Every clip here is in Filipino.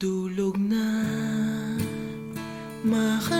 Tulog na, mahal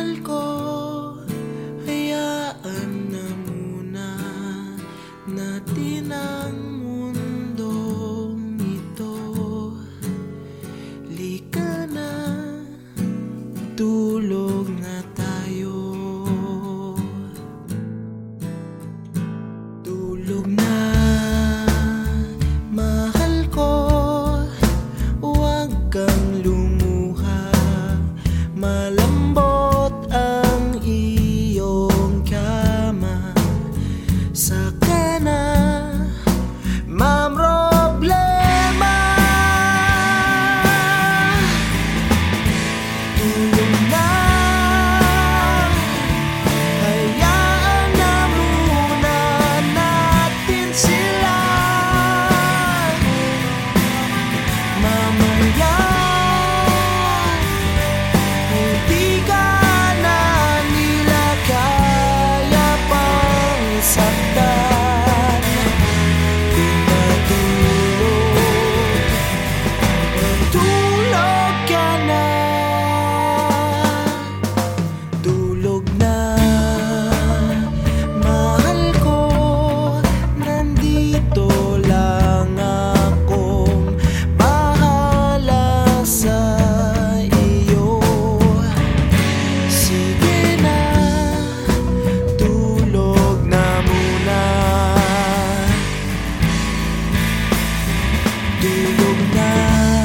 Tulog na